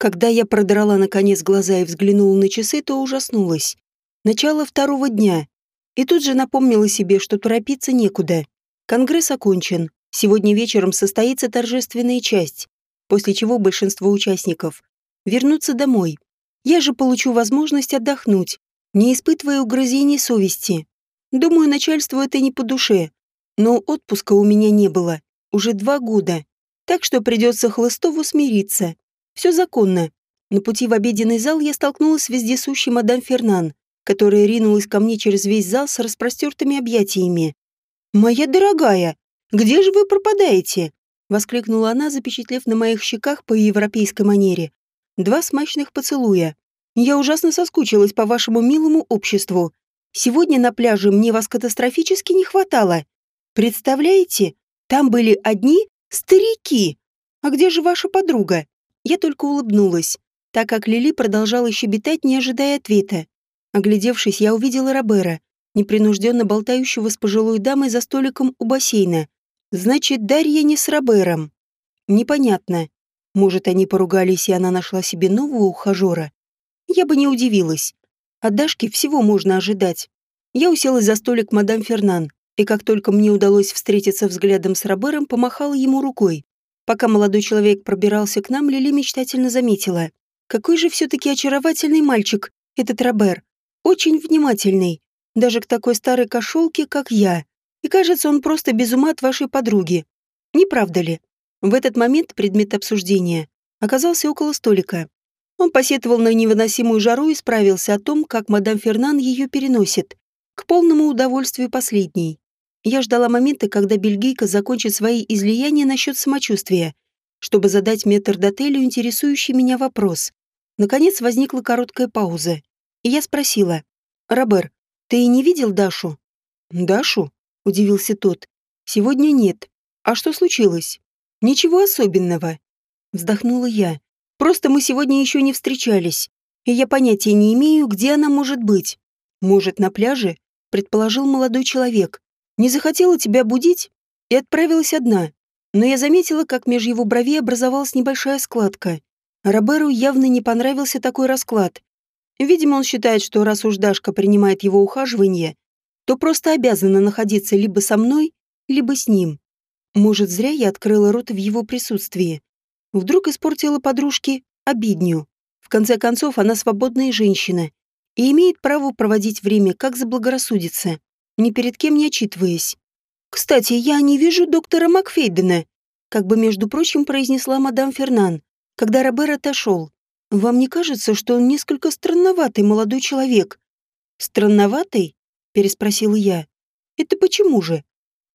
Когда я продрала наконец глаза и взглянула на часы, то ужаснулась. Начало второго дня. И тут же напомнила себе, что торопиться некуда. Конгресс окончен. Сегодня вечером состоится торжественная часть, после чего большинство участников вернутся домой. Я же получу возможность отдохнуть, не испытывая угрызений совести. Думаю, начальству это не по душе. Но отпуска у меня не было. Уже два года. Так что придется Хлыстову смириться. Все законно. На пути в обеденный зал я столкнулась с вездесущей мадам Фернан, которая ринулась ко мне через весь зал с распростертыми объятиями. «Моя дорогая, где же вы пропадаете?» — воскликнула она, запечатлев на моих щеках по европейской манере. Два смачных поцелуя. «Я ужасно соскучилась по вашему милому обществу. Сегодня на пляже мне вас катастрофически не хватало. Представляете, там были одни старики. А где же ваша подруга?» Я только улыбнулась, так как Лили продолжала щебетать, не ожидая ответа. Оглядевшись, я увидела Робера, непринужденно болтающего с пожилой дамой за столиком у бассейна. Значит, Дарья не с Робером. Непонятно. Может, они поругались, и она нашла себе нового ухажера? Я бы не удивилась. От Дашки всего можно ожидать. Я уселась за столик мадам Фернан, и как только мне удалось встретиться взглядом с Робером, помахала ему рукой. Пока молодой человек пробирался к нам, Лили мечтательно заметила. Какой же все-таки очаровательный мальчик этот Робер. Очень внимательный. Даже к такой старой кошелке, как я. И кажется, он просто без ума от вашей подруги. Не правда ли? В этот момент предмет обсуждения оказался около столика. Он посетовал на невыносимую жару и справился о том, как мадам Фернан ее переносит, к полному удовольствию последней. Я ждала момента, когда бельгийка закончит свои излияния насчет самочувствия, чтобы задать метрдотелю интересующий меня вопрос. Наконец возникла короткая пауза, и я спросила. «Робер, ты не видел Дашу?» «Дашу?» – удивился тот. «Сегодня нет. А что случилось?» «Ничего особенного». Вздохнула я. «Просто мы сегодня еще не встречались, и я понятия не имею, где она может быть. Может, на пляже?» – предположил молодой человек. Не захотела тебя будить и отправилась одна. Но я заметила, как меж его бровей образовалась небольшая складка. Роберу явно не понравился такой расклад. Видимо, он считает, что раз уж Дашка принимает его ухаживание, то просто обязана находиться либо со мной, либо с ним. Может, зря я открыла рот в его присутствии. Вдруг испортила подружке обидню. В конце концов, она свободная женщина и имеет право проводить время, как заблагорассудится ни перед кем не отчитываясь. «Кстати, я не вижу доктора Макфейдена», как бы, между прочим, произнесла мадам Фернан, когда Робер отошел. «Вам не кажется, что он несколько странноватый молодой человек?» «Странноватый?» – переспросила я. «Это почему же?»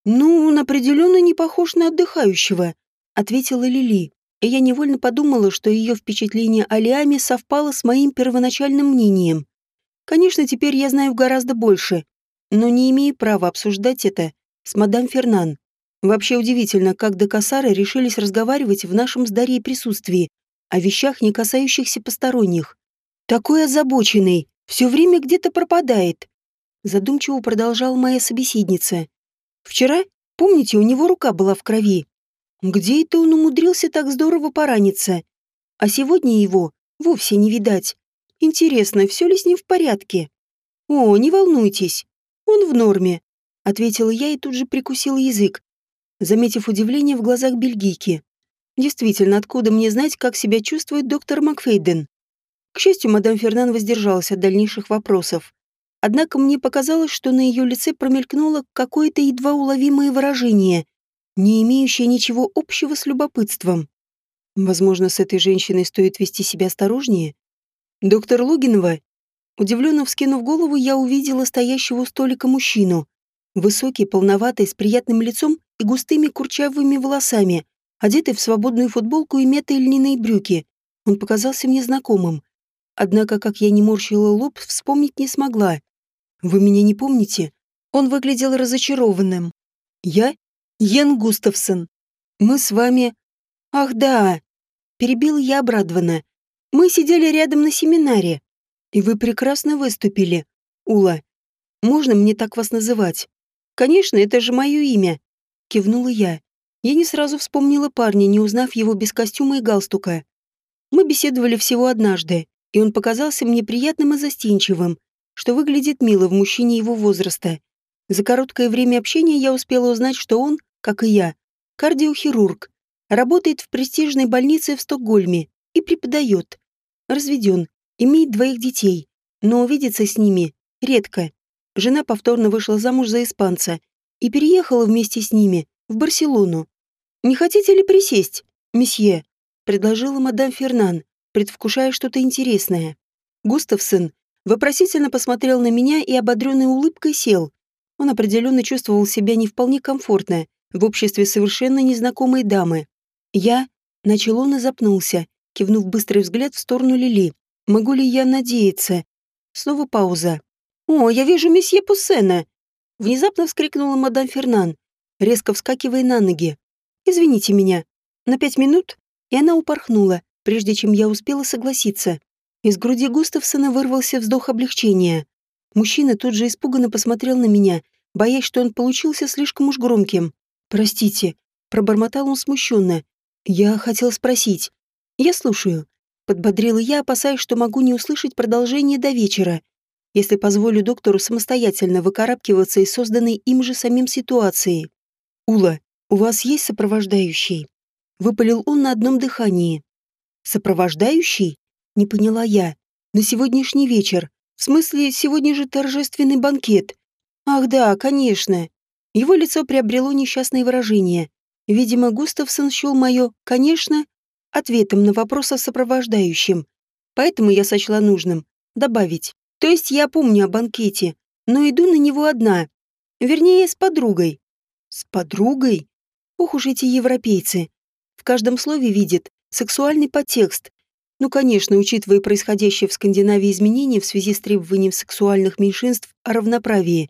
«Ну, он определенно не похож на отдыхающего», – ответила Лили. И я невольно подумала, что ее впечатление о Лиаме совпало с моим первоначальным мнением. Конечно, теперь я знаю гораздо больше, но не имею права обсуждать это с мадам Фернан. Вообще удивительно, как до Кассара решились разговаривать в нашем с Дарьей присутствии о вещах, не касающихся посторонних. Такой озабоченный, все время где-то пропадает. Задумчиво продолжала моя собеседница. Вчера, помните, у него рука была в крови. Где это он умудрился так здорово пораниться? А сегодня его вовсе не видать. Интересно, все ли с ним в порядке? О, не волнуйтесь, «Он в норме», — ответила я и тут же прикусила язык, заметив удивление в глазах бельгийки. Действительно, откуда мне знать, как себя чувствует доктор Макфейден? К счастью, мадам Фернан воздержалась от дальнейших вопросов. Однако мне показалось, что на ее лице промелькнуло какое-то едва уловимое выражение, не имеющее ничего общего с любопытством. Возможно, с этой женщиной стоит вести себя осторожнее? Доктор Логинова Удивленно вскинув голову, я увидела стоящего у столика мужчину. Высокий, полноватый, с приятным лицом и густыми курчавыми волосами, одетый в свободную футболку и метые льняные брюки. Он показался мне знакомым. Однако, как я не морщила лоб, вспомнить не смогла. «Вы меня не помните?» Он выглядел разочарованным. «Я? Йен Густавсон. Мы с вами...» «Ах, да!» Перебила я обрадованно. «Мы сидели рядом на семинаре. И вы прекрасно выступили, Ула. Можно мне так вас называть? Конечно, это же мое имя. Кивнула я. Я не сразу вспомнила парня, не узнав его без костюма и галстука. Мы беседовали всего однажды, и он показался мне приятным и застенчивым, что выглядит мило в мужчине его возраста. За короткое время общения я успела узнать, что он, как и я, кардиохирург, работает в престижной больнице в Стокгольме и преподает. Разведен, имеет двоих детей, но увидеться с ними редко. Жена повторно вышла замуж за испанца и переехала вместе с ними в Барселону. «Не хотите ли присесть, месье?» — предложила мадам Фернан, предвкушая что-то интересное. Густавсон вопросительно посмотрел на меня и ободренной улыбкой сел. Он определенно чувствовал себя не вполне комфортно в обществе совершенно незнакомой дамы. Я, начал он и запнулся, кивнув быстрый взгляд в сторону Лили. Могу ли я надеяться? Снова пауза. «О, я вижу месье Пуссена!» Внезапно вскрикнула мадам Фернан, резко вскакивая на ноги. «Извините меня. На пять минут?» И она упорхнула, прежде чем я успела согласиться. Из груди Густавсона вырвался вздох облегчения. Мужчина тут же испуганно посмотрел на меня, боясь, что он получился слишком уж громким. «Простите», — пробормотал он смущенно. «Я хотел спросить». «Я слушаю», — подбодрила я, опасаясь, что могу не услышать продолжение до вечера, если позволю доктору самостоятельно выкарабкиваться из созданной им же самим ситуации. «Ула, у вас есть сопровождающий?» Выпалил он на одном дыхании. «Сопровождающий?» Не поняла я. «На сегодняшний вечер. В смысле, сегодня же торжественный банкет. Ах да, конечно». Его лицо приобрело несчастное выражение. Видимо, Густавсон счел мое «конечно» ответом на вопрос о сопровождающем. Поэтому я сочла нужным добавить. То есть я помню о банкете, но иду на него одна. Вернее, с подругой. С подругой? Ох уж эти европейцы. В каждом слове видят сексуальный подтекст. Ну, конечно, учитывая происходящее в Скандинавии изменения в связи с требованием сексуальных меньшинств о равноправии,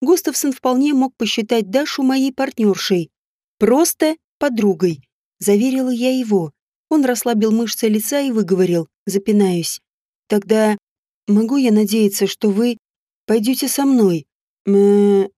Густавсон вполне мог посчитать Дашу моей партнершей. Просто подругой, заверила я его. Он расслабил мышцы лица и выговорил, запинаюсь. Тогда могу я надеяться, что вы пойдете со мной? Мэ...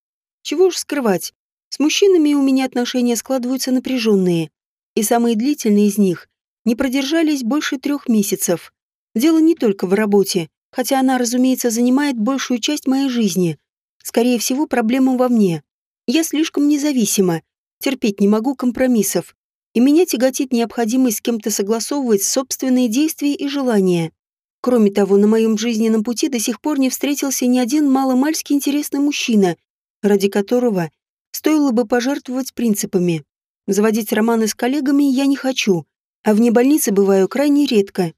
Чего уж скрывать. С мужчинами у меня отношения складываются напряженные. И самые длительные из них не продержались больше трех месяцев. Дело не только в работе, хотя она, разумеется, занимает большую часть моей жизни. Скорее всего, проблема во мне. Я слишком независима, терпеть не могу компромиссов, и меня тяготит необходимость с кем-то согласовывать собственные действия и желания. Кроме того, на моем жизненном пути до сих пор не встретился ни один маломальски интересный мужчина, ради которого стоило бы пожертвовать принципами. Заводить романы с коллегами я не хочу, а вне больницы бываю крайне редко.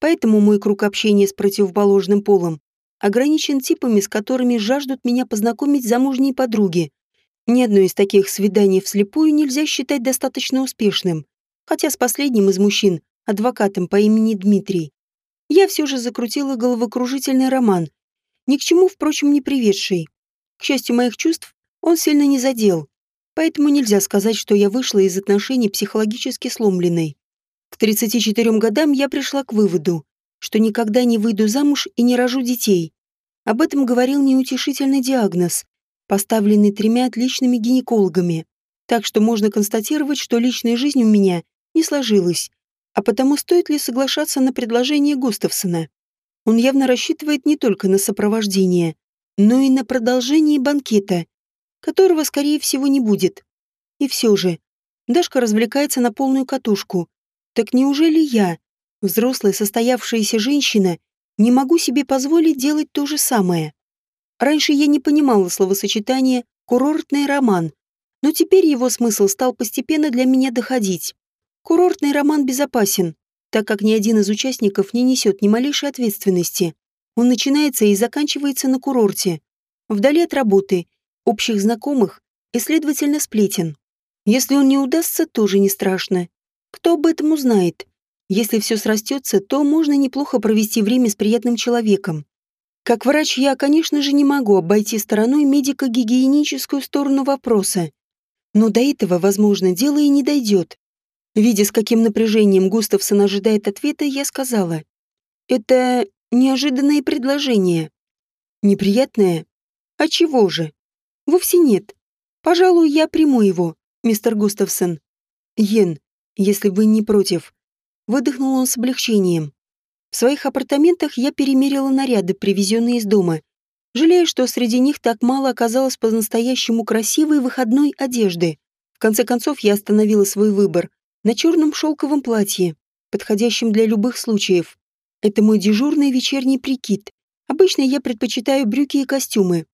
Поэтому мой круг общения с противоположным полом ограничен типами, с которыми жаждут меня познакомить замужние подруги. Ни одно из таких свиданий вслепую нельзя считать достаточно успешным. Хотя с последним из мужчин, адвокатом по имени Дмитрий, я все же закрутила головокружительный роман, ни к чему, впрочем, не приведший. К счастью моих чувств, он сильно не задел, поэтому нельзя сказать, что я вышла из отношений психологически сломленной. К 34 годам я пришла к выводу, что никогда не выйду замуж и не рожу детей. Об этом говорил неутешительный диагноз, поставленный тремя отличными гинекологами. Так что можно констатировать, что личная жизнь у меня не сложилась. А потому стоит ли соглашаться на предложение Густавсона? Он явно рассчитывает не только на сопровождение, но и на продолжение банкета, которого, скорее всего, не будет. И все же, Дашка развлекается на полную катушку. Так неужели я, взрослая состоявшаяся женщина, не могу себе позволить делать то же самое? Раньше я не понимала словосочетания «курортный роман», но теперь его смысл стал постепенно для меня доходить. Курортный роман безопасен, так как ни один из участников не несет ни малейшей ответственности. Он начинается и заканчивается на курорте, вдали от работы, общих знакомых и, следовательно, сплетен. Если он не удастся, тоже не страшно. Кто об этом узнает? Если все срастется, то можно неплохо провести время с приятным человеком. Как врач я, конечно же, не могу обойти стороной медико-гигиеническую сторону вопроса. Но до этого, возможно, дело и не дойдет. Видя, с каким напряжением Густавсон ожидает ответа, я сказала. «Это неожиданное предложение. Неприятное? А чего же? Вовсе нет. Пожалуй, я приму его, мистер Густавсон. Йен, если вы не против. выдохнул он с облегчением. В своих апартаментах я перемерила наряды, привезенные из дома, жалея, что среди них так мало оказалось по-настоящему красивой выходной одежды. В конце концов, я остановила свой выбор на черном шелковом платье, подходящем для любых случаев. Это мой дежурный вечерний прикид. Обычно я предпочитаю брюки и костюмы,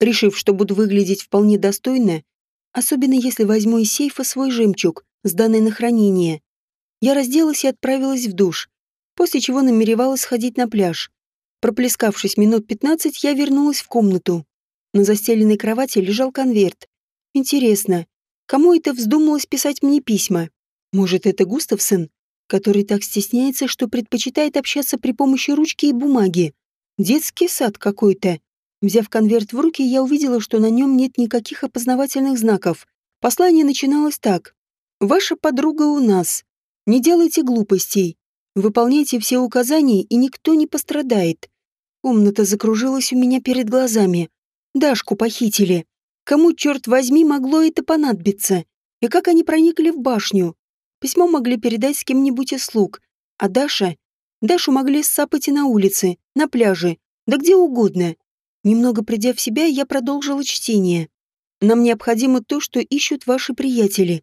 решив, что буду выглядеть вполне достойно, особенно если возьму из сейфа свой жемчуг, сданный на хранение. Я разделась и отправилась в душ, после чего намеревалась сходить на пляж. Проплескавшись минут пятнадцать, я вернулась в комнату. На застеленной кровати лежал конверт. Интересно, кому это вздумалось писать мне письма? Может, это Густавсон, который так стесняется, что предпочитает общаться при помощи ручки и бумаги? Детский сад какой-то. Взяв конверт в руки, я увидела, что на нем нет никаких опознавательных знаков. Послание начиналось так. «Ваша подруга у нас. Не делайте глупостей. Выполняйте все указания, и никто не пострадает. Комната закружилась у меня перед глазами. Дашку похитили. Кому, черт возьми, могло это понадобиться? И как они проникли в башню? Письмо могли передать с кем-нибудь из слуг. А Даша? Дашу могли сцапать и на улице, на пляже, да где угодно. Немного придя в себя, я продолжила чтение. Нам необходимо то, что ищут ваши приятели.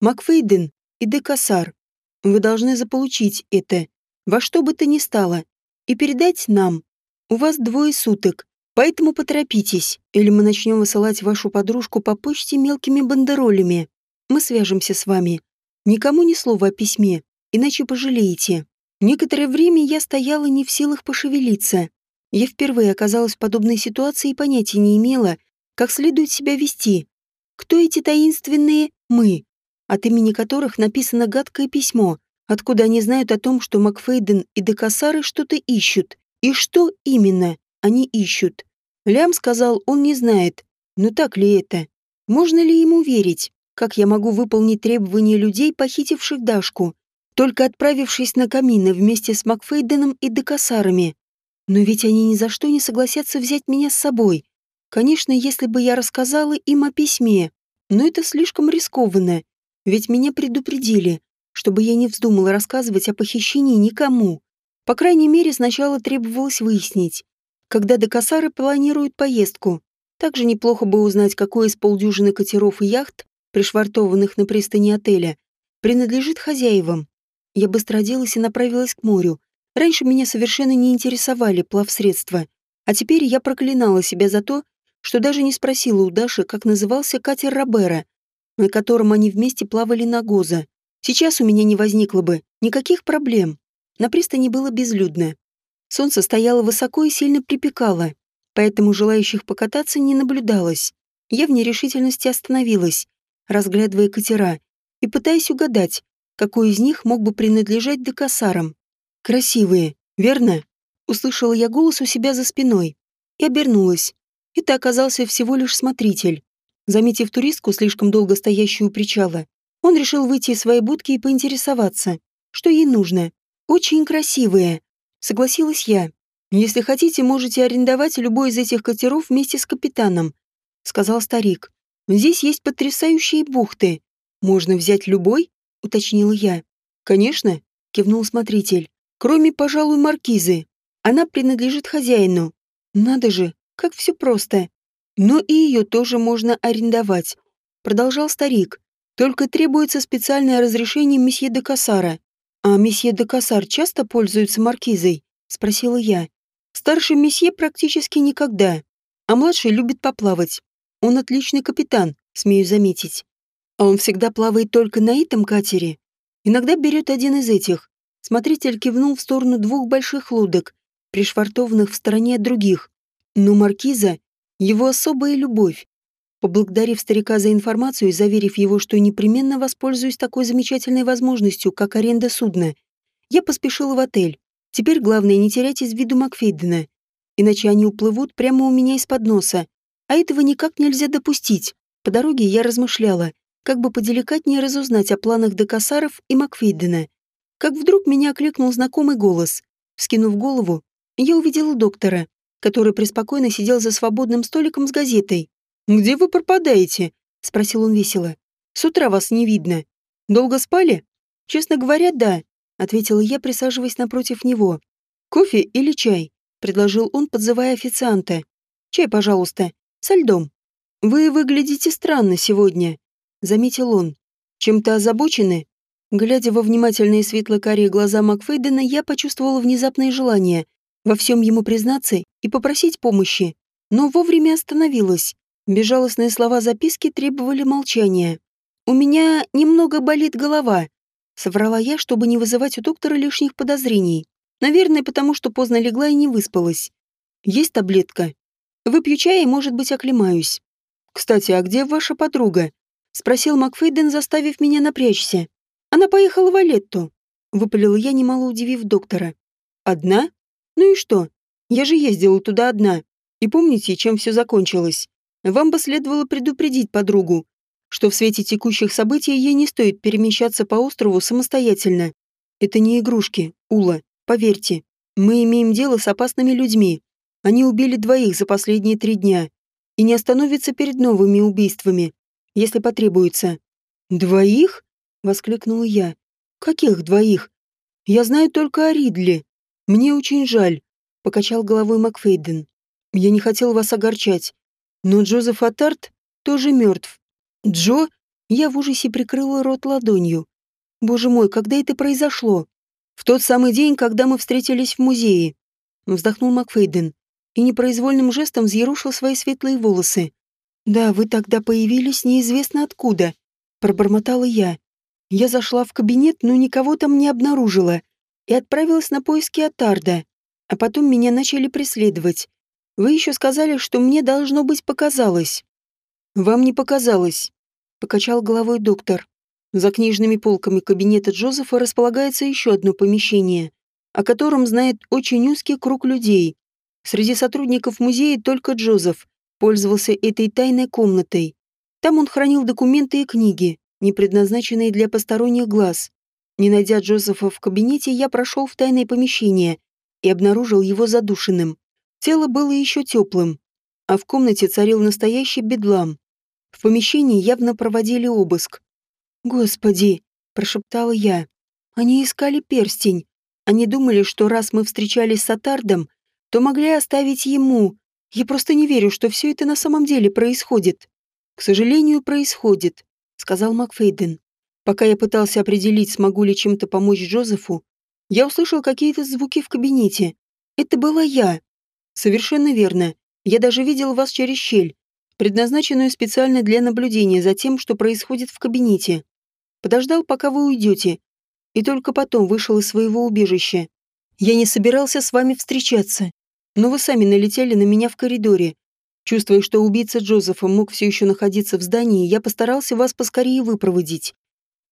Макфейден и Декасар. Вы должны заполучить это, во что бы то ни стало, и передать нам. У вас двое суток, поэтому поторопитесь, или мы начнем высылать вашу подружку по почте мелкими бандеролями. Мы свяжемся с вами. Никому ни слова о письме, иначе пожалеете. Некоторое время я стояла не в силах пошевелиться. Я впервые оказалась в подобной ситуации и понятия не имела, как следует себя вести. Кто эти таинственные «мы»? От имени которых написано гадкое письмо, откуда они знают о том, что Макфейден и Декасары что-то ищут. И что именно они ищут? Лям сказал, он не знает. Но так ли это? Можно ли ему верить? Как я могу выполнить требования людей, похитивших Дашку, только отправившись на камины вместе с Макфейденом и Декасарами? Но ведь они ни за что не согласятся взять меня с собой. Конечно, если бы я рассказала им о письме, но это слишком рискованно. Ведь меня предупредили, чтобы я не вздумала рассказывать о похищении никому. По крайней мере, сначала требовалось выяснить, когда Декасары планируют поездку. Также неплохо бы узнать, какой из полдюжины катеров и яхт, пришвартованных на пристани отеля, принадлежит хозяевам. Я быстро оделась и направилась к морю. Раньше меня совершенно не интересовали плавсредства, а теперь я проклинала себя за то, что даже не спросила у Даши, как назывался катер Робера, на котором они вместе плавали на Гоза. Сейчас у меня не возникло бы никаких проблем. На пристани было безлюдно. Солнце стояло высоко и сильно припекало, поэтому желающих покататься не наблюдалось. Я в нерешительности остановилась, разглядывая катера и пытаясь угадать, какой из них мог бы принадлежать декасарам. «Красивые, верно?» Услышала я голос у себя за спиной и обернулась. Это оказался всего лишь смотритель. Заметив туристку, слишком долго стоящую у причала, он решил выйти из своей будки и поинтересоваться, что ей нужно. «Очень красивые», — согласилась я. «Если хотите, можете арендовать любой из этих катеров вместе с капитаном», — сказал старик. «Здесь есть потрясающие бухты. Можно взять любой?» — уточнила я. «Конечно», — кивнул смотритель. «Кроме, пожалуй, маркизы. Она принадлежит хозяину. Надо же, как все просто. Но и ее тоже можно арендовать. Продолжал старик. Только требуется специальное разрешение месье де Кассара. А месье де Кассар часто пользуется маркизой? Спросила я. Старший месье практически никогда, а младший любит поплавать. Он отличный капитан, смею заметить. А он всегда плавает только на этом катере. Иногда берет один из этих. Смотритель кивнул в сторону двух больших лодок, пришвартованных в стороне от других. Но маркиза его особая любовь. Поблагодарив старика за информацию и заверив его, что непременно воспользуюсь такой замечательной возможностью, как аренда судна, я поспешила в отель. Теперь главное не терять из виду Макфейдена, иначе они уплывут прямо у меня из-под носа, а этого никак нельзя допустить. По дороге я размышляла, как бы поделикатнее разузнать о планах Декасаров и Макфейдена. Как вдруг меня окликнул знакомый голос. Вскинув голову, я увидела доктора который преспокойно сидел за свободным столиком с газетой. «Где вы пропадаете?» — спросил он весело. «С утра вас не видно. Долго спали?» «Честно говоря, да. ответила я, присаживаясь напротив него. «Кофе или чай?» — предложил он, подзывая официанта. «Чай, пожалуйста, со льдом». «Вы выглядите странно сегодня», — заметил он. «Чем-то озабочены?» Глядя во внимательные светло-карие глаза Макфейдена, я почувствовала внезапное желание во всем ему признаться и попросить помощи, но вовремя остановилась. Безжалостные слова записки требовали молчания. «У меня немного болит голова», — соврала я, чтобы не вызывать у доктора лишних подозрений. Наверное, потому что поздно легла и не выспалась. «Есть таблетка?» «Выпью чай и, может быть, оклемаюсь». «Кстати, а где ваша подруга?» — спросил Макфейден, заставив меня напрячься. «Она поехала в Алетту», — выпалила я, немало удивив доктора. «Одна? Ну и что? Я же ездила туда одна. И помните, чем все закончилось? Вам бы следовало предупредить подругу, что в свете текущих событий ей не стоит перемещаться по острову самостоятельно. Это не игрушки, Ула, поверьте. Мы имеем дело с опасными людьми. Они убили двоих за последние три дня и не остановятся перед новыми убийствами, если потребуется. Двоих? воскликнула я. Каких двоих? Я знаю только о Ридли. Мне очень жаль, покачал головой Макфейден. Я не хотел вас огорчать, но Джозеф Атарт тоже мертв. Джо? Я в ужасе прикрыла рот ладонью. Боже мой, когда это произошло? В тот самый день, когда мы встретились в музее. Вздохнул Макфейден и непроизвольным жестом взъерушил свои светлые волосы. «Да, вы тогда появились неизвестно откуда», — пробормотала я. Я зашла в кабинет, но никого там не обнаружила и отправилась на поиски Атарда. А потом меня начали преследовать. Вы еще сказали, что мне должно быть показалось. Вам не показалось, покачал головой доктор. За книжными полками кабинета Джозефа располагается еще одно помещение, о котором знает очень узкий круг людей. Среди сотрудников музея только Джозеф пользовался этой тайной комнатой. Там он хранил документы и книги, не предназначенные для посторонних глаз. Не найдя Джозефа в кабинете, я прошел в тайное помещение и обнаружил его задушенным. Тело было еще теплым, а в комнате царил настоящий бедлам. В помещении явно проводили обыск. «Господи!» – прошептала я. «Они искали перстень. Они думали, что раз мы встречались с Атардом, то могли оставить ему. Я просто не верю, что все это на самом деле происходит». «К сожалению, происходит», сказал Макфейден. Пока я пытался определить, смогу ли чем-то помочь Джозефу, я услышал какие-то звуки в кабинете. Это была я. Совершенно верно. Я даже видел вас через щель, предназначенную специально для наблюдения за тем, что происходит в кабинете. Подождал, пока вы уйдете, и только потом вышел из своего убежища. Я не собирался с вами встречаться, но вы сами налетели на меня в коридоре, Чувствуя, что убийца Джозефа мог все еще находиться в здании, я постарался вас поскорее выпроводить.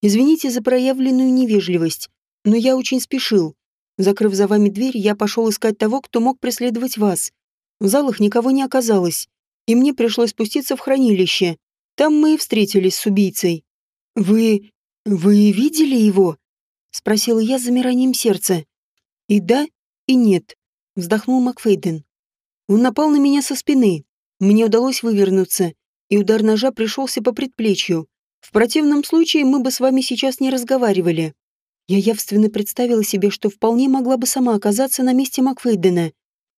Извините за проявленную невежливость, но я очень спешил. Закрыв за вами дверь, я пошел искать того, кто мог преследовать вас. В залах никого не оказалось, и мне пришлось спуститься в хранилище. Там мы и встретились с убийцей. «Вы... вы видели его?» — спросила я с замиранием сердца. «И да, и нет», — вздохнул Макфейден. «Он напал на меня со спины, мне удалось вывернуться, и удар ножа пришелся по предплечью. В противном случае мы бы с вами сейчас не разговаривали. Я явственно представила себе, что вполне могла бы сама оказаться на месте Макфейдена.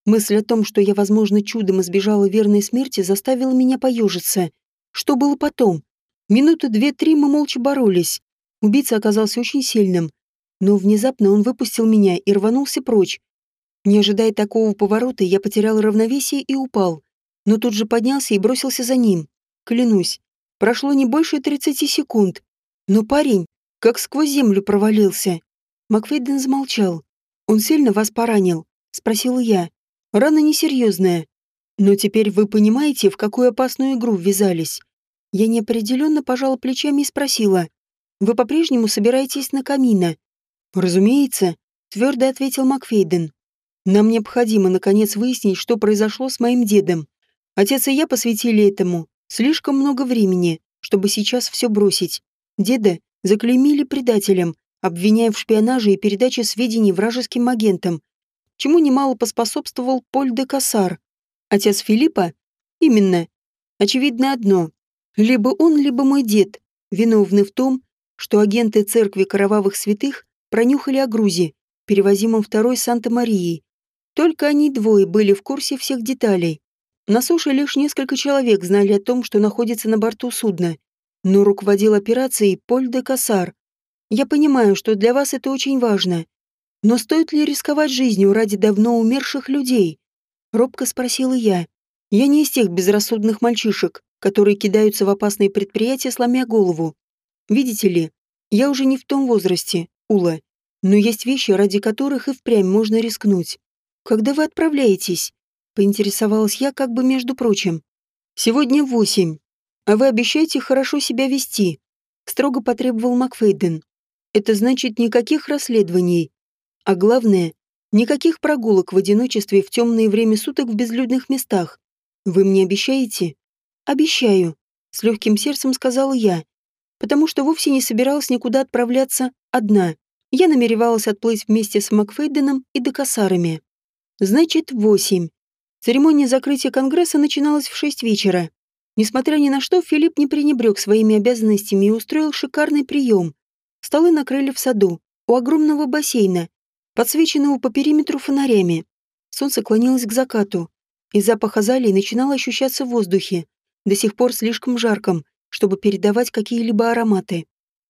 Мысль о том, что я, возможно, чудом избежала верной смерти, заставила меня поежиться. Что было потом? Минуты две-три мы молча боролись. Убийца оказался очень сильным. Но внезапно он выпустил меня и рванулся прочь. Не ожидая такого поворота, я потерял равновесие и упал но тут же поднялся и бросился за ним. Клянусь, прошло не больше 30 секунд, но парень как сквозь землю провалился. Макфейден замолчал. «Он сильно вас поранил?» — спросила я. «Рана несерьезная. Но теперь вы понимаете, в какую опасную игру ввязались?» Я неопределенно пожала плечами и спросила. «Вы по-прежнему собираетесь на камина?» «Разумеется», — твердо ответил Макфейден. «Нам необходимо, наконец, выяснить, что произошло с моим дедом. Отец и я посвятили этому слишком много времени, чтобы сейчас все бросить. Деда заклеймили предателем, обвиняя в шпионаже и передаче сведений вражеским агентам, чему немало поспособствовал Поль де Кассар. Отец Филиппа? Именно. Очевидно одно. Либо он, либо мой дед, виновны в том, что агенты церкви кровавых святых пронюхали о грузе, перевозимом второй Санта-Марией. Только они двое были в курсе всех деталей. На суше лишь несколько человек знали о том, что находится на борту судна. Но руководил операцией Поль де Кассар. Я понимаю, что для вас это очень важно. Но стоит ли рисковать жизнью ради давно умерших людей? Робко спросила я. Я не из тех безрассудных мальчишек, которые кидаются в опасные предприятия, сломя голову. Видите ли, я уже не в том возрасте, Ула, но есть вещи, ради которых и впрямь можно рискнуть. Когда вы отправляетесь? Поинтересовалась я как бы между прочим. Сегодня восемь. А вы обещаете хорошо себя вести, строго потребовал Макфейден. Это значит никаких расследований. А главное, никаких прогулок в одиночестве в темное время суток в безлюдных местах. Вы мне обещаете? Обещаю, с легким сердцем сказала я, потому что вовсе не собиралась никуда отправляться одна. Я намеревалась отплыть вместе с Макфейденом и Декасарами. Значит, восемь. Церемония закрытия Конгресса начиналась в шесть вечера. Несмотря ни на что, Филипп не пренебрег своими обязанностями и устроил шикарный прием. Столы накрыли в саду, у огромного бассейна, подсвеченного по периметру фонарями. Солнце клонилось к закату, и запах азалии начинал ощущаться в воздухе, до сих пор слишком жарком, чтобы передавать какие-либо ароматы.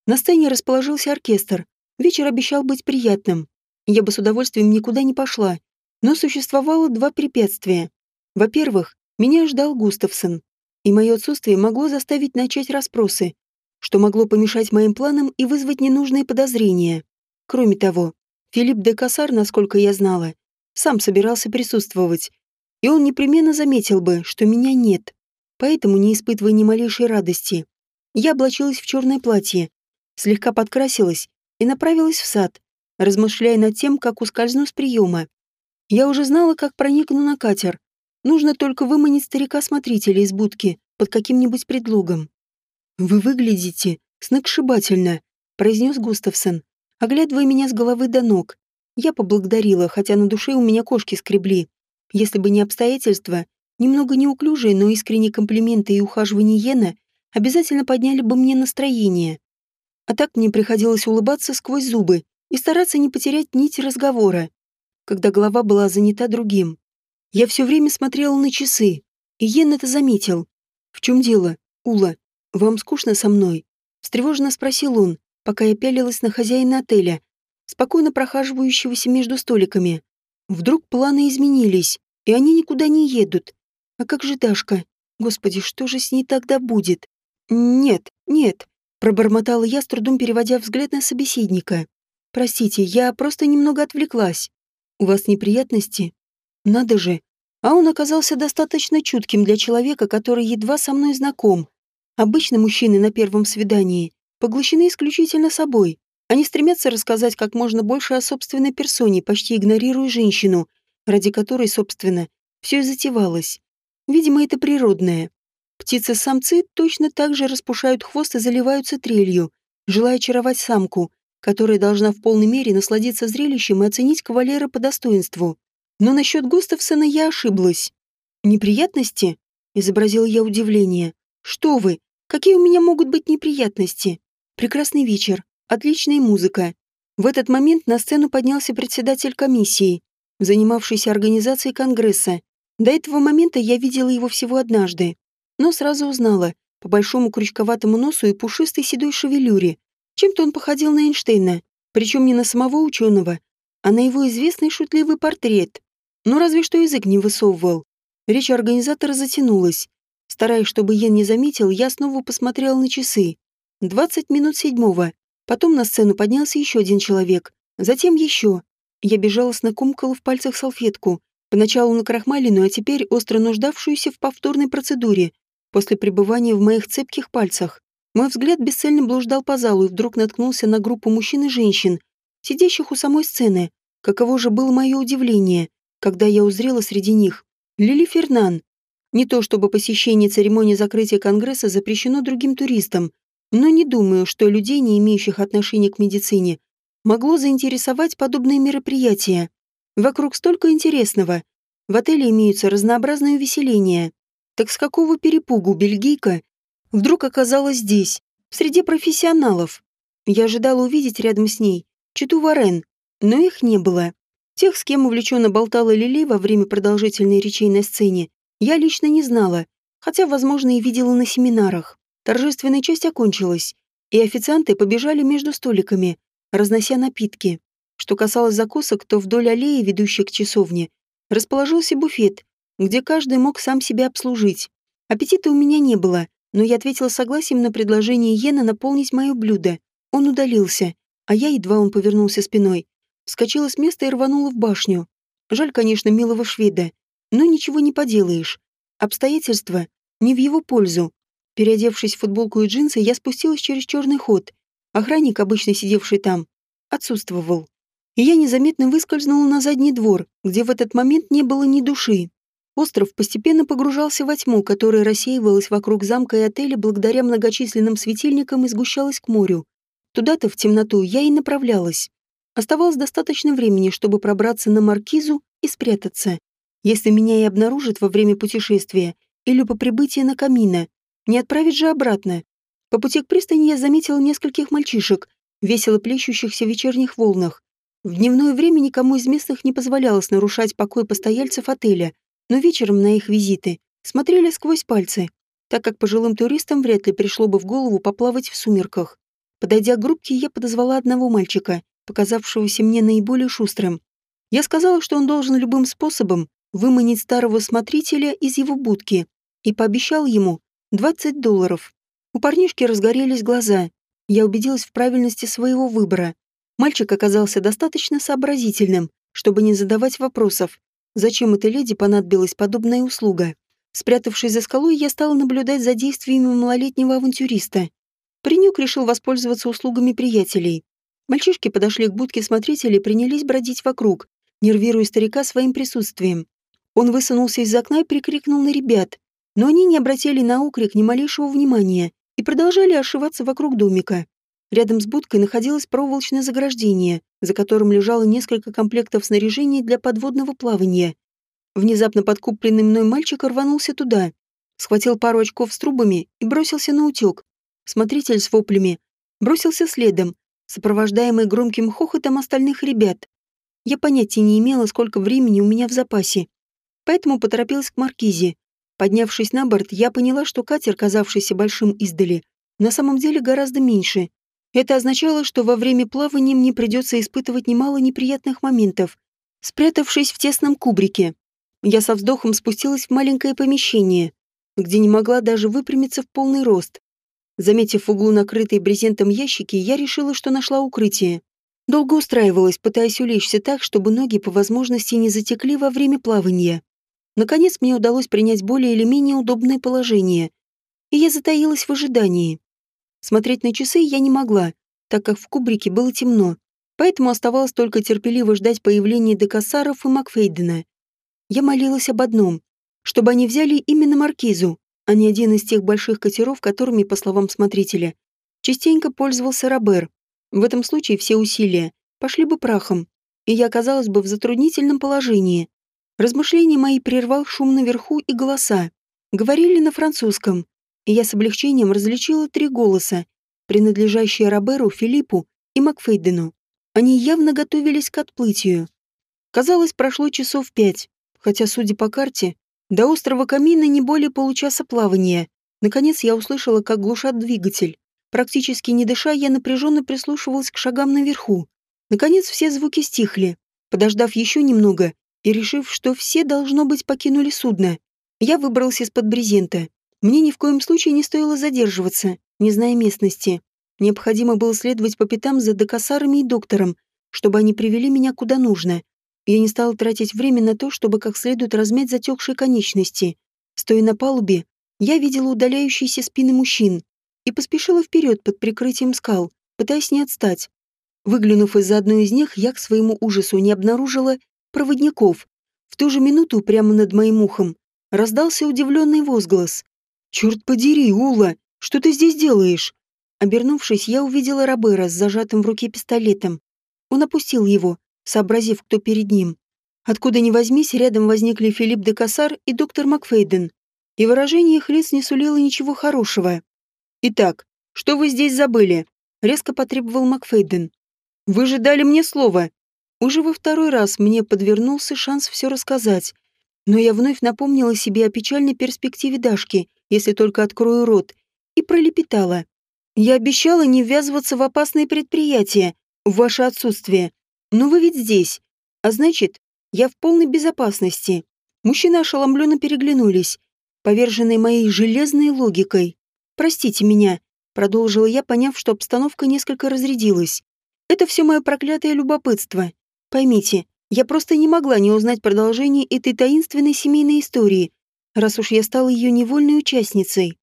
На сцене расположился оркестр. Вечер обещал быть приятным. Я бы с удовольствием никуда не пошла, но существовало два препятствия. Во-первых, меня ждал Густавсон, и мое отсутствие могло заставить начать расспросы, что могло помешать моим планам и вызвать ненужные подозрения. Кроме того, Филипп де Кассар, насколько я знала, сам собирался присутствовать, и он непременно заметил бы, что меня нет. Поэтому, не испытывая ни малейшей радости, я облачилась в черное платье, слегка подкрасилась и направилась в сад, размышляя над тем, как ускользну с приема. Я уже знала, как проникну на катер. Нужно только выманить старика-смотрителя из будки под каким-нибудь предлогом. «Вы выглядите сногсшибательно», — произнес Густавсон, оглядывая меня с головы до ног. Я поблагодарила, хотя на душе у меня кошки скребли. Если бы не обстоятельства, немного неуклюжие, но искренние комплименты и ухаживание Йена обязательно подняли бы мне настроение. А так мне приходилось улыбаться сквозь зубы и стараться не потерять нить разговора когда голова была занята другим. Я все время смотрела на часы, и Йен это заметил. «В чем дело, Ула? Вам скучно со мной?» Встревоженно спросил он, пока я пялилась на хозяина отеля, спокойно прохаживающегося между столиками. Вдруг планы изменились, и они никуда не едут. А как же Дашка? Господи, что же с ней тогда будет? Нет, нет, пробормотала я, с трудом переводя взгляд на собеседника. Простите, я просто немного отвлеклась. У вас неприятности? Надо же. А он оказался достаточно чутким для человека, который едва со мной знаком. Обычно мужчины на первом свидании поглощены исключительно собой. Они стремятся рассказать как можно больше о собственной персоне, почти игнорируя женщину, ради которой, собственно, все и затевалось. Видимо, это природное. Птицы-самцы точно так же распушают хвост и заливаются трелью, желая очаровать самку, которая должна в полной мере насладиться зрелищем и оценить кавалера по достоинству. Но насчет Густавсона я ошиблась. «Неприятности?» — изобразил я удивление. «Что вы? Какие у меня могут быть неприятности? Прекрасный вечер, отличная музыка». В этот момент на сцену поднялся председатель комиссии, занимавшийся организацией Конгресса. До этого момента я видела его всего однажды, но сразу узнала по большому крючковатому носу и пушистой седой шевелюре, чем-то он походил на Эйнштейна, причем не на самого ученого, а на его известный шутливый портрет. Но разве что язык не высовывал. Речь организатора затянулась. Стараясь, чтобы Йен не заметил, я снова посмотрел на часы. Двадцать минут седьмого. Потом на сцену поднялся еще один человек. Затем еще. Я безжалостно комкала в пальцах салфетку, поначалу накрахмаленную, а теперь остро нуждавшуюся в повторной процедуре, после пребывания в моих цепких пальцах. Мой взгляд бесцельно блуждал по залу и вдруг наткнулся на группу мужчин и женщин, сидящих у самой сцены. Каково же было мое удивление, когда я узрела среди них Лили Фернан. Не то чтобы посещение церемонии закрытия Конгресса запрещено другим туристам, но не думаю, что людей, не имеющих отношения к медицине, могло заинтересовать подобные мероприятия. Вокруг столько интересного. В отеле имеются разнообразные увеселения. Так с какого перепугу бельгийка вдруг оказалась здесь, среди профессионалов. Я ожидала увидеть рядом с ней читу Варен, но их не было. Тех, с кем увлеченно болтала Лили во время продолжительной речей на сцене, я лично не знала, хотя, возможно, и видела на семинарах. Торжественная часть окончилась, и официанты побежали между столиками, разнося напитки. Что касалось закусок, то вдоль аллеи, ведущей к часовне, расположился буфет, где каждый мог сам себя обслужить. Аппетита у меня не было, но я ответила согласием на предложение Йена наполнить мое блюдо. Он удалился, а я, едва он повернулся спиной, вскочила с места и рванула в башню. Жаль, конечно, милого шведа, но ничего не поделаешь. Обстоятельства не в его пользу. Переодевшись в футболку и джинсы, я спустилась через черный ход. Охранник, обычно сидевший там, отсутствовал. И я незаметно выскользнула на задний двор, где в этот момент не было ни души. Остров постепенно погружался во тьму, которая рассеивалась вокруг замка и отеля благодаря многочисленным светильникам и сгущалась к морю. Туда-то, в темноту, я и направлялась. Оставалось достаточно времени, чтобы пробраться на маркизу и спрятаться. Если меня и обнаружат во время путешествия или по прибытии на камина, не отправить же обратно. По пути к пристани я заметила нескольких мальчишек, весело плещущихся в вечерних волнах. В дневное время никому из местных не позволялось нарушать покой постояльцев отеля, но вечером на их визиты смотрели сквозь пальцы, так как пожилым туристам вряд ли пришло бы в голову поплавать в сумерках. Подойдя к группке, я подозвала одного мальчика, показавшегося мне наиболее шустрым. Я сказала, что он должен любым способом выманить старого смотрителя из его будки и пообещал ему 20 долларов. У парнишки разгорелись глаза. Я убедилась в правильности своего выбора. Мальчик оказался достаточно сообразительным, чтобы не задавать вопросов, зачем этой леди понадобилась подобная услуга. Спрятавшись за скалой, я стала наблюдать за действиями малолетнего авантюриста. Паренек решил воспользоваться услугами приятелей. Мальчишки подошли к будке смотрителя и принялись бродить вокруг, нервируя старика своим присутствием. Он высунулся из окна и прикрикнул на ребят, но они не обратили на окрик ни малейшего внимания и продолжали ошиваться вокруг домика. Рядом с будкой находилось проволочное заграждение, за которым лежало несколько комплектов снаряжения для подводного плавания. Внезапно подкупленный мной мальчик рванулся туда, схватил пару очков с трубами и бросился на утек, Смотритель с воплями бросился следом, сопровождаемый громким хохотом остальных ребят. Я понятия не имела, сколько времени у меня в запасе, поэтому поторопилась к маркизе. Поднявшись на борт, я поняла, что катер, казавшийся большим издали, на самом деле гораздо меньше. Это означало, что во время плавания мне придется испытывать немало неприятных моментов, спрятавшись в тесном кубрике. Я со вздохом спустилась в маленькое помещение, где не могла даже выпрямиться в полный рост. Заметив в углу накрытые брезентом ящики, я решила, что нашла укрытие. Долго устраивалась, пытаясь улечься так, чтобы ноги по возможности не затекли во время плавания. Наконец мне удалось принять более или менее удобное положение, и я затаилась в ожидании. Смотреть на часы я не могла, так как в кубрике было темно, поэтому оставалось только терпеливо ждать появления Декасаров и Макфейдена. Я молилась об одном, чтобы они взяли именно Маркизу, а не один из тех больших катеров, которыми, по словам смотрителя, частенько пользовался Робер. В этом случае все усилия пошли бы прахом, и я оказалась бы в затруднительном положении. Размышления мои прервал шум наверху и голоса. Говорили на французском, и я с облегчением различила три голоса, принадлежащие Роберу, Филиппу и Макфейдену. Они явно готовились к отплытию. Казалось, прошло часов пять, хотя, судя по карте, до острова Камина не более получаса плавания. Наконец я услышала, как глушат двигатель. Практически не дыша, я напряженно прислушивалась к шагам наверху. Наконец все звуки стихли. Подождав еще немного и решив, что все, должно быть, покинули судно, я выбрался из-под брезента. Мне ни в коем случае не стоило задерживаться, не зная местности. Необходимо было следовать по пятам за докосарами и доктором, чтобы они привели меня куда нужно. Я не стала тратить время на то, чтобы как следует размять затекшие конечности. Стоя на палубе, я видела удаляющиеся спины мужчин и поспешила вперед под прикрытием скал, пытаясь не отстать. Выглянув из-за одной из них, я к своему ужасу не обнаружила проводников. В ту же минуту прямо над моим ухом раздался удивленный возглас. «Черт подери, Ула, что ты здесь делаешь?» Обернувшись, я увидела Робера с зажатым в руке пистолетом. Он опустил его, сообразив, кто перед ним. Откуда ни возьмись, рядом возникли Филипп де Кассар и доктор Макфейден, и выражение их лиц не сулило ничего хорошего. «Итак, что вы здесь забыли?» — резко потребовал Макфейден. Вы же дали мне слово. Уже во второй раз мне подвернулся шанс все рассказать. Но я вновь напомнила себе о печальной перспективе Дашки, если только открою рот, и пролепетала. Я обещала не ввязываться в опасные предприятия, в ваше отсутствие. Но вы ведь здесь. А значит, я в полной безопасности. Мужчины ошеломленно переглянулись, поверженные моей железной логикой. «Простите меня», — продолжила я, поняв, что обстановка несколько разрядилась. «Это все мое проклятое любопытство. Поймите, я просто не могла не узнать продолжение этой таинственной семейной истории, раз уж я стала ее невольной участницей.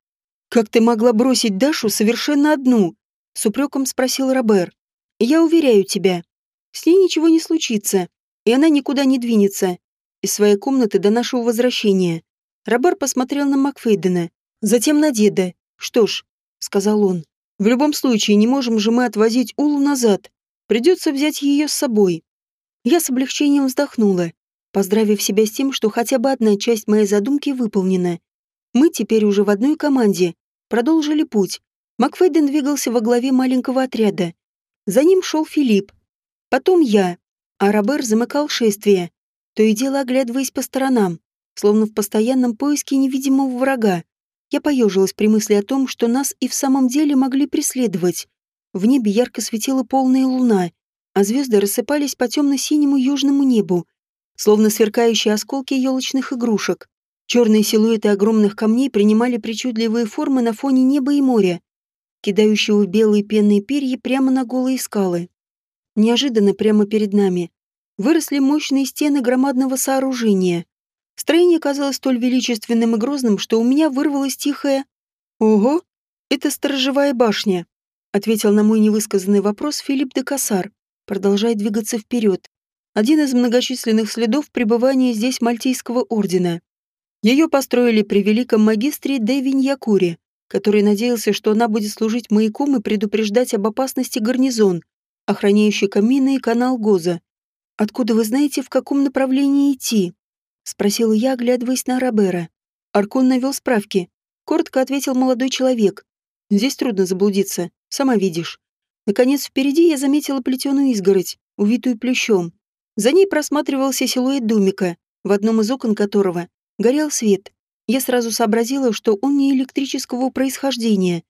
«Как ты могла бросить Дашу совершенно одну?» — с упреком спросил Робер. «Я уверяю тебя, с ней ничего не случится, и она никуда не двинется из своей комнаты до нашего возвращения». Робер посмотрел на Макфейдена, затем на деда. «Что ж», — сказал он, — «в любом случае не можем же мы отвозить Улу назад. Придется взять ее с собой». Я с облегчением вздохнула, поздравив себя с тем, что хотя бы одна часть моей задумки выполнена. Мы теперь уже в одной команде. Продолжили путь. Макфейден двигался во главе маленького отряда. За ним шел Филипп. Потом я. А Робер замыкал шествие, то и дело оглядываясь по сторонам, словно в постоянном поиске невидимого врага. Я поежилась при мысли о том, что нас и в самом деле могли преследовать. В небе ярко светила полная луна, а звезды рассыпались по темно-синему южному небу, словно сверкающие осколки елочных игрушек. Черные силуэты огромных камней принимали причудливые формы на фоне неба и моря, кидающего белые пенные перья прямо на голые скалы. Неожиданно прямо перед нами выросли мощные стены громадного сооружения. Строение казалось столь величественным и грозным, что у меня вырвалось тихое «Ого, это сторожевая башня», ответил на мой невысказанный вопрос Филипп де Кассар, продолжая двигаться вперед. Один из многочисленных следов пребывания здесь Мальтийского ордена. Ее построили при великом магистре Де Виньякуре, который надеялся, что она будет служить маяком и предупреждать об опасности гарнизон, охраняющий камины и канал Гоза. «Откуда вы знаете, в каком направлении идти?» — спросила я, оглядываясь на Робера. Аркон навел справки. Коротко ответил молодой человек. «Здесь трудно заблудиться, сама видишь». Наконец, впереди я заметила плетеную изгородь, увитую плющом. За ней просматривался силуэт домика, в одном из окон которого Горел свет. Я сразу сообразила, что он не электрического происхождения.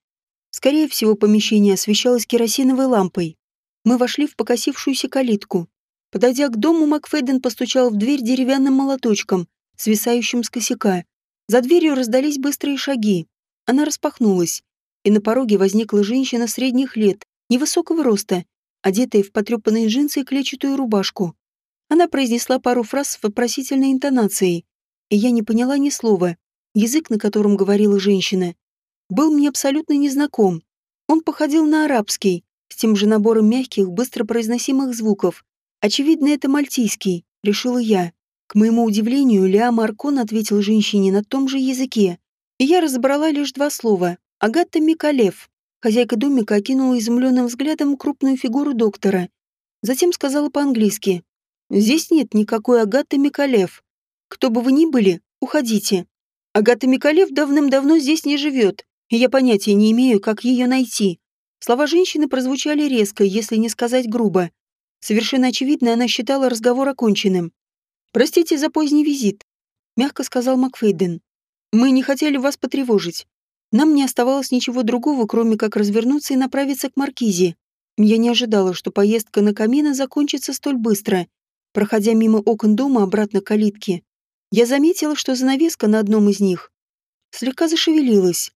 Скорее всего, помещение освещалось керосиновой лампой. Мы вошли в покосившуюся калитку. Подойдя к дому, Макфейден постучал в дверь деревянным молоточком, свисающим с косяка. За дверью раздались быстрые шаги. Она распахнулась, и на пороге возникла женщина средних лет, невысокого роста, одетая в потрепанные джинсы и клетчатую рубашку. Она произнесла пару фраз с вопросительной интонацией, и я не поняла ни слова. Язык, на котором говорила женщина, был мне абсолютно незнаком. Он походил на арабский, с тем же набором мягких, быстро произносимых звуков. Очевидно, это мальтийский, решила я. К моему удивлению, Лиам Аркон ответил женщине на том же языке. И я разобрала лишь два слова. Агата Микалев. Хозяйка домика окинула изумленным взглядом крупную фигуру доктора. Затем сказала по-английски. «Здесь нет никакой Агаты Микалев. Кто бы вы ни были, уходите. Агата Микалев давным-давно здесь не живет, и я понятия не имею, как ее найти. Слова женщины прозвучали резко, если не сказать грубо. Совершенно очевидно, она считала разговор оконченным. «Простите за поздний визит», — мягко сказал Макфейден. «Мы не хотели вас потревожить. Нам не оставалось ничего другого, кроме как развернуться и направиться к Маркизе. Я не ожидала, что поездка на камина закончится столь быстро. Проходя мимо окон дома обратно к калитке, я заметила, что занавеска на одном из них слегка зашевелилась.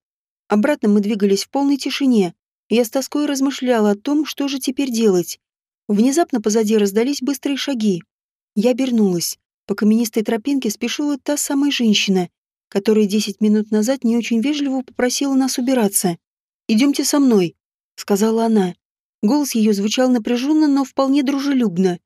Обратно мы двигались в полной тишине, и я с тоской размышляла о том, что же теперь делать. Внезапно позади раздались быстрые шаги. Я обернулась. По каменистой тропинке спешила та самая женщина, которая десять минут назад не очень вежливо попросила нас убираться. «Идемте со мной», — сказала она. Голос ее звучал напряженно, но вполне дружелюбно.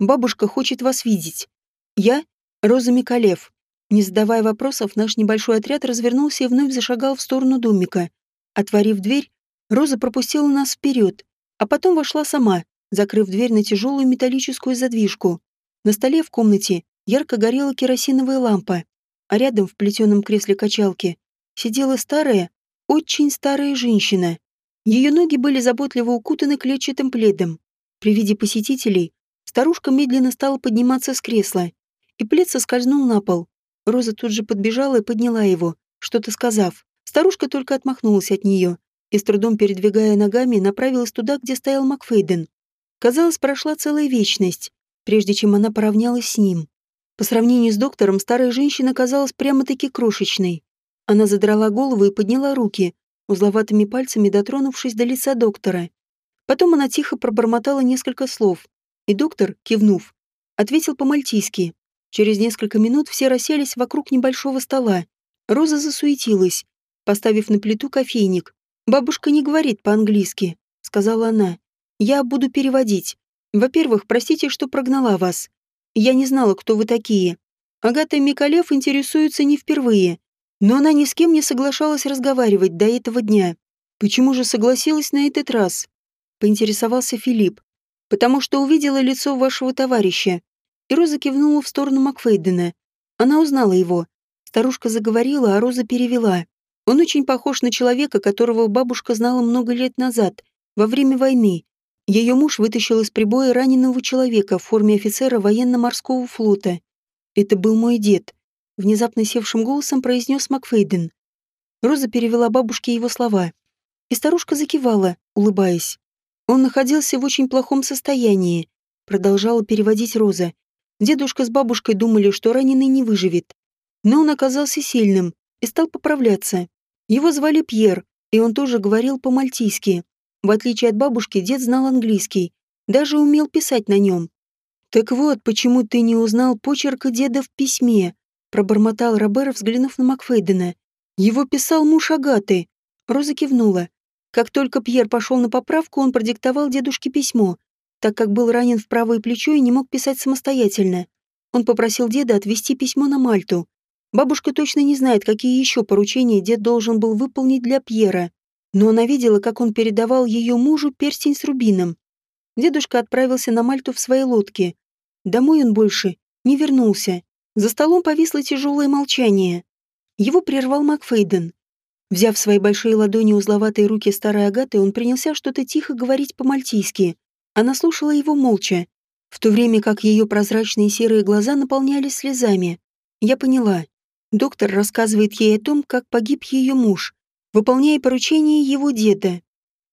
«Бабушка хочет вас видеть». Я Роза Микалев. Не задавая вопросов, наш небольшой отряд развернулся и вновь зашагал в сторону домика. Отворив дверь, Роза пропустила нас вперед, а потом вошла сама, закрыв дверь на тяжелую металлическую задвижку. На столе в комнате ярко горела керосиновая лампа, а рядом в плетеном кресле качалки сидела старая, очень старая женщина. Ее ноги были заботливо укутаны клетчатым пледом. При виде посетителей старушка медленно стала подниматься с кресла, и плед соскользнул на пол. Роза тут же подбежала и подняла его, что-то сказав. Старушка только отмахнулась от нее и, с трудом передвигая ногами, направилась туда, где стоял Макфейден. Казалось, прошла целая вечность, прежде чем она поравнялась с ним. По сравнению с доктором, старая женщина казалась прямо-таки крошечной. Она задрала голову и подняла руки, узловатыми пальцами дотронувшись до лица доктора. Потом она тихо пробормотала несколько слов, и доктор, кивнув, ответил по-мальтийски. Через несколько минут все расселись вокруг небольшого стола. Роза засуетилась, поставив на плиту кофейник. «Бабушка не говорит по-английски», — сказала она. «Я буду переводить. Во-первых, простите, что прогнала вас. Я не знала, кто вы такие. Агата Микалев интересуется не впервые, но она ни с кем не соглашалась разговаривать до этого дня. Почему же согласилась на этот раз? Поинтересовался Филипп. Потому что увидела лицо вашего товарища. И Роза кивнула в сторону Макфейдена. Она узнала его. Старушка заговорила, а Роза перевела. Он очень похож на человека, которого бабушка знала много лет назад, во время войны, ее муж вытащил из прибоя раненого человека в форме офицера военно-морского флота. «Это был мой дед», — внезапно севшим голосом произнес Макфейден. Роза перевела бабушке его слова. И старушка закивала, улыбаясь. Он находился в очень плохом состоянии, продолжала переводить Роза. Дедушка с бабушкой думали, что раненый не выживет. Но он оказался сильным и стал поправляться. Его звали Пьер, и он тоже говорил по-мальтийски. В отличие от бабушки, дед знал английский, даже умел писать на нем. «Так вот, почему ты не узнал почерка деда в письме?» пробормотал Робер, взглянув на Макфейдена. «Его писал муж Агаты». Роза кивнула. Как только Пьер пошел на поправку, он продиктовал дедушке письмо, так как был ранен в правое плечо и не мог писать самостоятельно. Он попросил деда отвезти письмо на Мальту. Бабушка точно не знает, какие еще поручения дед должен был выполнить для Пьера но она видела, как он передавал ее мужу перстень с рубином. Дедушка отправился на Мальту в своей лодке. Домой он больше не вернулся. За столом повисло тяжелое молчание. Его прервал Макфейден. Взяв в свои большие ладони узловатые руки старой Агаты, он принялся что-то тихо говорить по-мальтийски. Она слушала его молча, в то время как ее прозрачные серые глаза наполнялись слезами. Я поняла. Доктор рассказывает ей о том, как погиб ее муж, выполняя поручение его деда.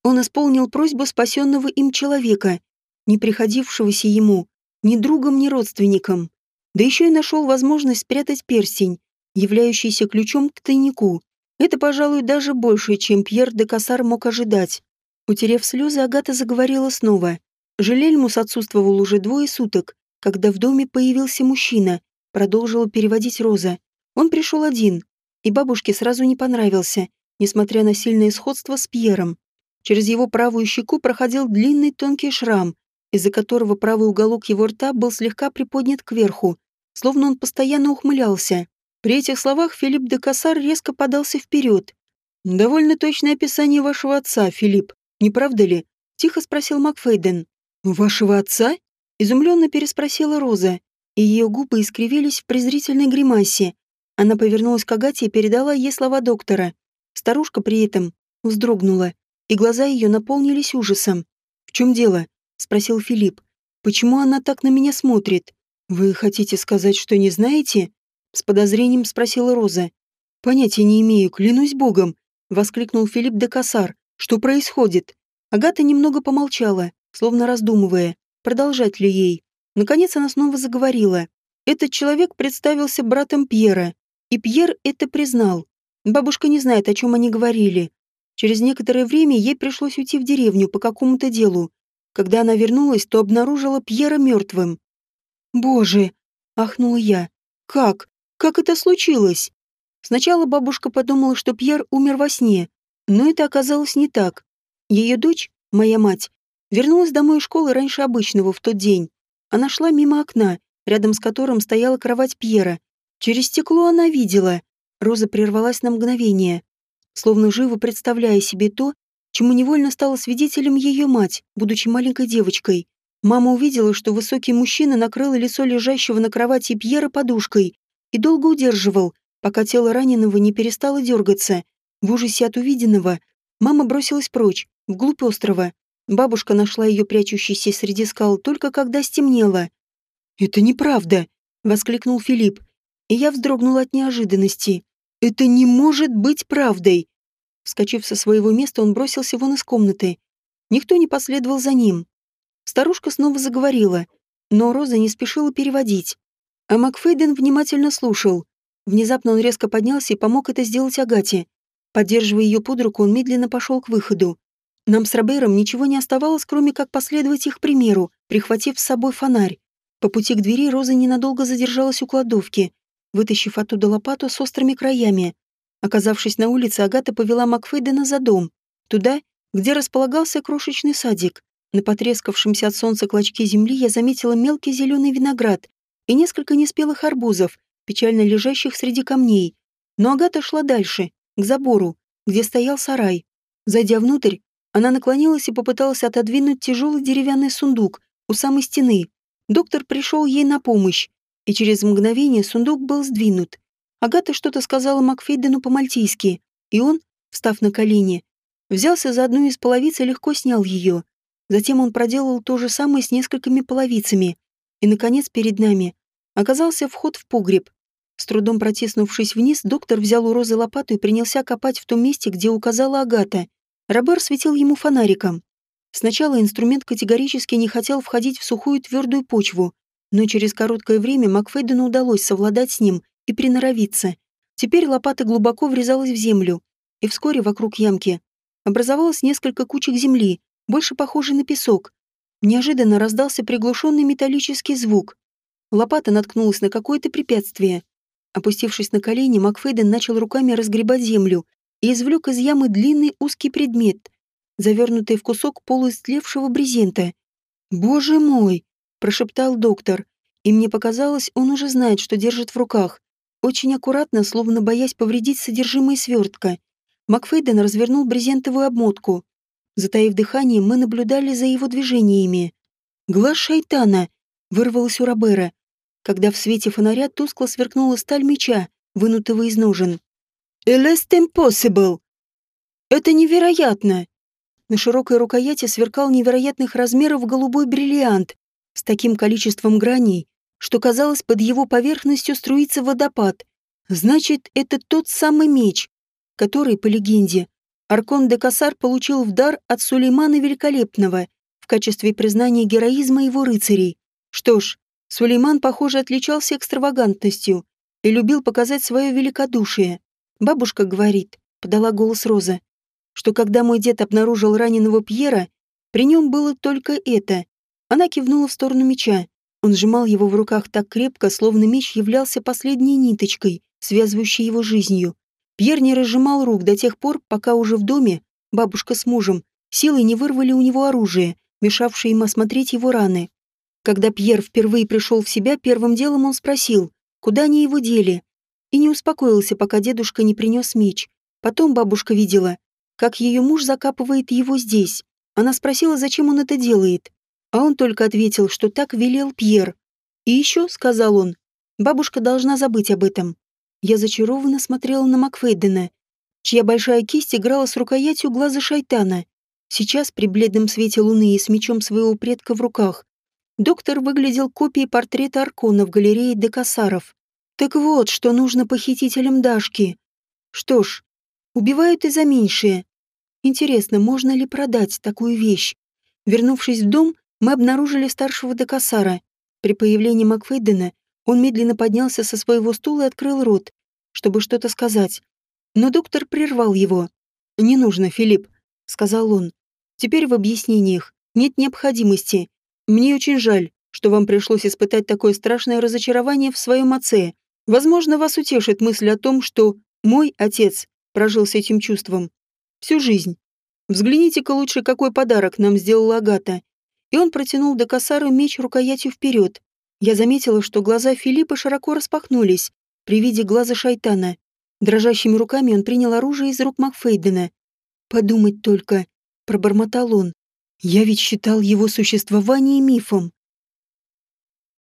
Он исполнил просьбу спасенного им человека, не приходившегося ему ни другом, ни родственником, да еще и нашел возможность спрятать перстень, являющийся ключом к тайнику. Это, пожалуй, даже больше, чем Пьер де Кассар мог ожидать. Утерев слезы, Агата заговорила снова. Желельмус отсутствовал уже двое суток, когда в доме появился мужчина, продолжила переводить Роза. Он пришел один, и бабушке сразу не понравился, несмотря на сильное сходство с Пьером. Через его правую щеку проходил длинный тонкий шрам, из-за которого правый уголок его рта был слегка приподнят кверху, словно он постоянно ухмылялся. При этих словах Филипп де Кассар резко подался вперед. «Довольно точное описание вашего отца, Филипп, не правда ли?» — тихо спросил Макфейден. «Вашего отца?» — изумленно переспросила Роза, и ее губы искривились в презрительной гримасе. Она повернулась к Агате и передала ей слова доктора. Старушка при этом вздрогнула, и глаза ее наполнились ужасом. «В чем дело?» — спросил Филипп. «Почему она так на меня смотрит? Вы хотите сказать, что не знаете?» С подозрением спросила Роза. «Понятия не имею, клянусь богом!» — воскликнул Филипп де Кассар. «Что происходит?» Агата немного помолчала, словно раздумывая, продолжать ли ей. Наконец она снова заговорила. Этот человек представился братом Пьера, и Пьер это признал. Бабушка не знает, о чем они говорили. Через некоторое время ей пришлось уйти в деревню по какому-то делу. Когда она вернулась, то обнаружила Пьера мертвым. «Боже!» — ахнула я. «Как? Как это случилось?» Сначала бабушка подумала, что Пьер умер во сне, но это оказалось не так. Ее дочь, моя мать, вернулась домой из школы раньше обычного в тот день. Она шла мимо окна, рядом с которым стояла кровать Пьера. Через стекло она видела, Роза прервалась на мгновение, словно живо представляя себе то, чему невольно стала свидетелем ее мать, будучи маленькой девочкой. Мама увидела, что высокий мужчина накрыл лицо лежащего на кровати Пьера подушкой и долго удерживал, пока тело раненого не перестало дергаться. В ужасе от увиденного мама бросилась прочь, вглубь острова. Бабушка нашла ее прячущейся среди скал только когда стемнело. «Это неправда!» — воскликнул Филипп. И я вздрогнула от неожиданности. «Это не может быть правдой!» Вскочив со своего места, он бросился вон из комнаты. Никто не последовал за ним. Старушка снова заговорила, но Роза не спешила переводить. А Макфейден внимательно слушал. Внезапно он резко поднялся и помог это сделать Агате. Поддерживая ее под руку, он медленно пошел к выходу. Нам с Робером ничего не оставалось, кроме как последовать их примеру, прихватив с собой фонарь. По пути к двери Роза ненадолго задержалась у кладовки, вытащив оттуда лопату с острыми краями. Оказавшись на улице, Агата повела Макфейдена за дом, туда, где располагался крошечный садик. На потрескавшемся от солнца клочке земли я заметила мелкий зеленый виноград и несколько неспелых арбузов, печально лежащих среди камней. Но Агата шла дальше, к забору, где стоял сарай. Зайдя внутрь, она наклонилась и попыталась отодвинуть тяжелый деревянный сундук у самой стены. Доктор пришел ей на помощь, и через мгновение сундук был сдвинут. Агата что-то сказала Макфейдену по-мальтийски, и он, встав на колени, взялся за одну из половиц и легко снял ее. Затем он проделал то же самое с несколькими половицами. И, наконец, перед нами оказался вход в погреб. С трудом протиснувшись вниз, доктор взял у Розы лопату и принялся копать в том месте, где указала Агата. Робер светил ему фонариком. Сначала инструмент категорически не хотел входить в сухую твердую почву, но через короткое время Макфейдену удалось совладать с ним и приноровиться. Теперь лопата глубоко врезалась в землю, и вскоре вокруг ямки образовалось несколько кучек земли, больше похожей на песок. Неожиданно раздался приглушенный металлический звук. Лопата наткнулась на какое-то препятствие. Опустившись на колени, Макфейден начал руками разгребать землю, и извлек из ямы длинный узкий предмет, завернутый в кусок полуистлевшего брезента. «Боже мой!» – прошептал доктор, и мне показалось, он уже знает, что держит в руках. Очень аккуратно, словно боясь повредить содержимое свертка. Макфейден развернул брезентовую обмотку. Затаив дыхание, мы наблюдали за его движениями. «Глаз шайтана!» – вырвалось у Робера, когда в свете фонаря тускло сверкнула сталь меча, вынутого из ножен. «It impossible!» «Это невероятно!» На широкой рукояти сверкал невероятных размеров голубой бриллиант с таким количеством граней, что казалось, под его поверхностью струится водопад. Значит, это тот самый меч, который, по легенде, Аркон де Кассар получил в дар от Сулеймана Великолепного в качестве признания героизма его рыцарей. Что ж, Сулейман, похоже, отличался экстравагантностью и любил показать свое великодушие. Бабушка говорит, подала голос Роза, что когда мой дед обнаружил раненого Пьера, при нем было только это. Она кивнула в сторону меча. Он сжимал его в руках так крепко, словно меч являлся последней ниточкой, связывающей его жизнью. Пьер не разжимал рук до тех пор, пока уже в доме бабушка с мужем силой не вырвали у него оружие, мешавшее им осмотреть его раны. Когда Пьер впервые пришел в себя, первым делом он спросил, куда они его дели и не успокоился, пока дедушка не принес меч. Потом бабушка видела, как ее муж закапывает его здесь. Она спросила, зачем он это делает. А он только ответил, что так велел Пьер. И еще, сказал он, бабушка должна забыть об этом. Я зачарованно смотрела на Макфейдена, чья большая кисть играла с рукоятью глаза шайтана. Сейчас, при бледном свете луны и с мечом своего предка в руках, доктор выглядел копией портрета Аркона в галерее Декасаров. Так вот, что нужно похитителям Дашки. Что ж, убивают и за меньшее. Интересно, можно ли продать такую вещь? Вернувшись в дом, мы обнаружили старшего Декасара. При появлении Макфейдена он медленно поднялся со своего стула и открыл рот, чтобы что-то сказать. Но доктор прервал его. «Не нужно, Филипп», — сказал он. «Теперь в объяснениях нет необходимости. Мне очень жаль, что вам пришлось испытать такое страшное разочарование в своем отце. Возможно, вас утешит мысль о том, что мой отец прожил с этим чувством всю жизнь. Взгляните-ка лучше, какой подарок нам сделала Агата. И он протянул до косара меч рукоятью вперед. Я заметила, что глаза Филиппа широко распахнулись при виде глаза шайтана. Дрожащими руками он принял оружие из рук Макфейдена. «Подумать только», — пробормотал он. «Я ведь считал его существование мифом.